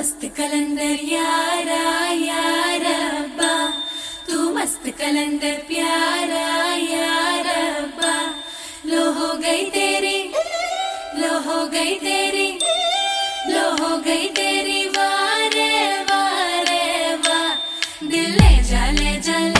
मस्त कलंदर यारा यारा बा तू मस्त कलंदर प्यारा यारा बा लो हो गई तेरी लो हो गई तेरी लो हो गई तेरी वारे वारे वा दिल ले जा ले जा ले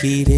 beat it.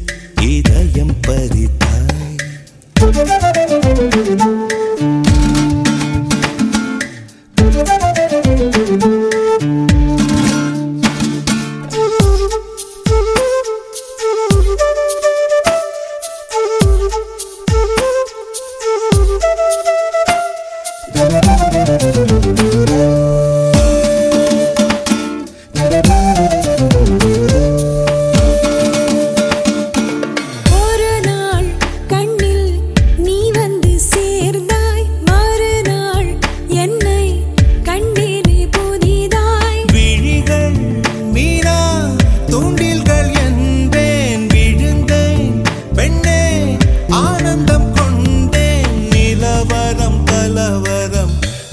இதயம் பறித்தாய்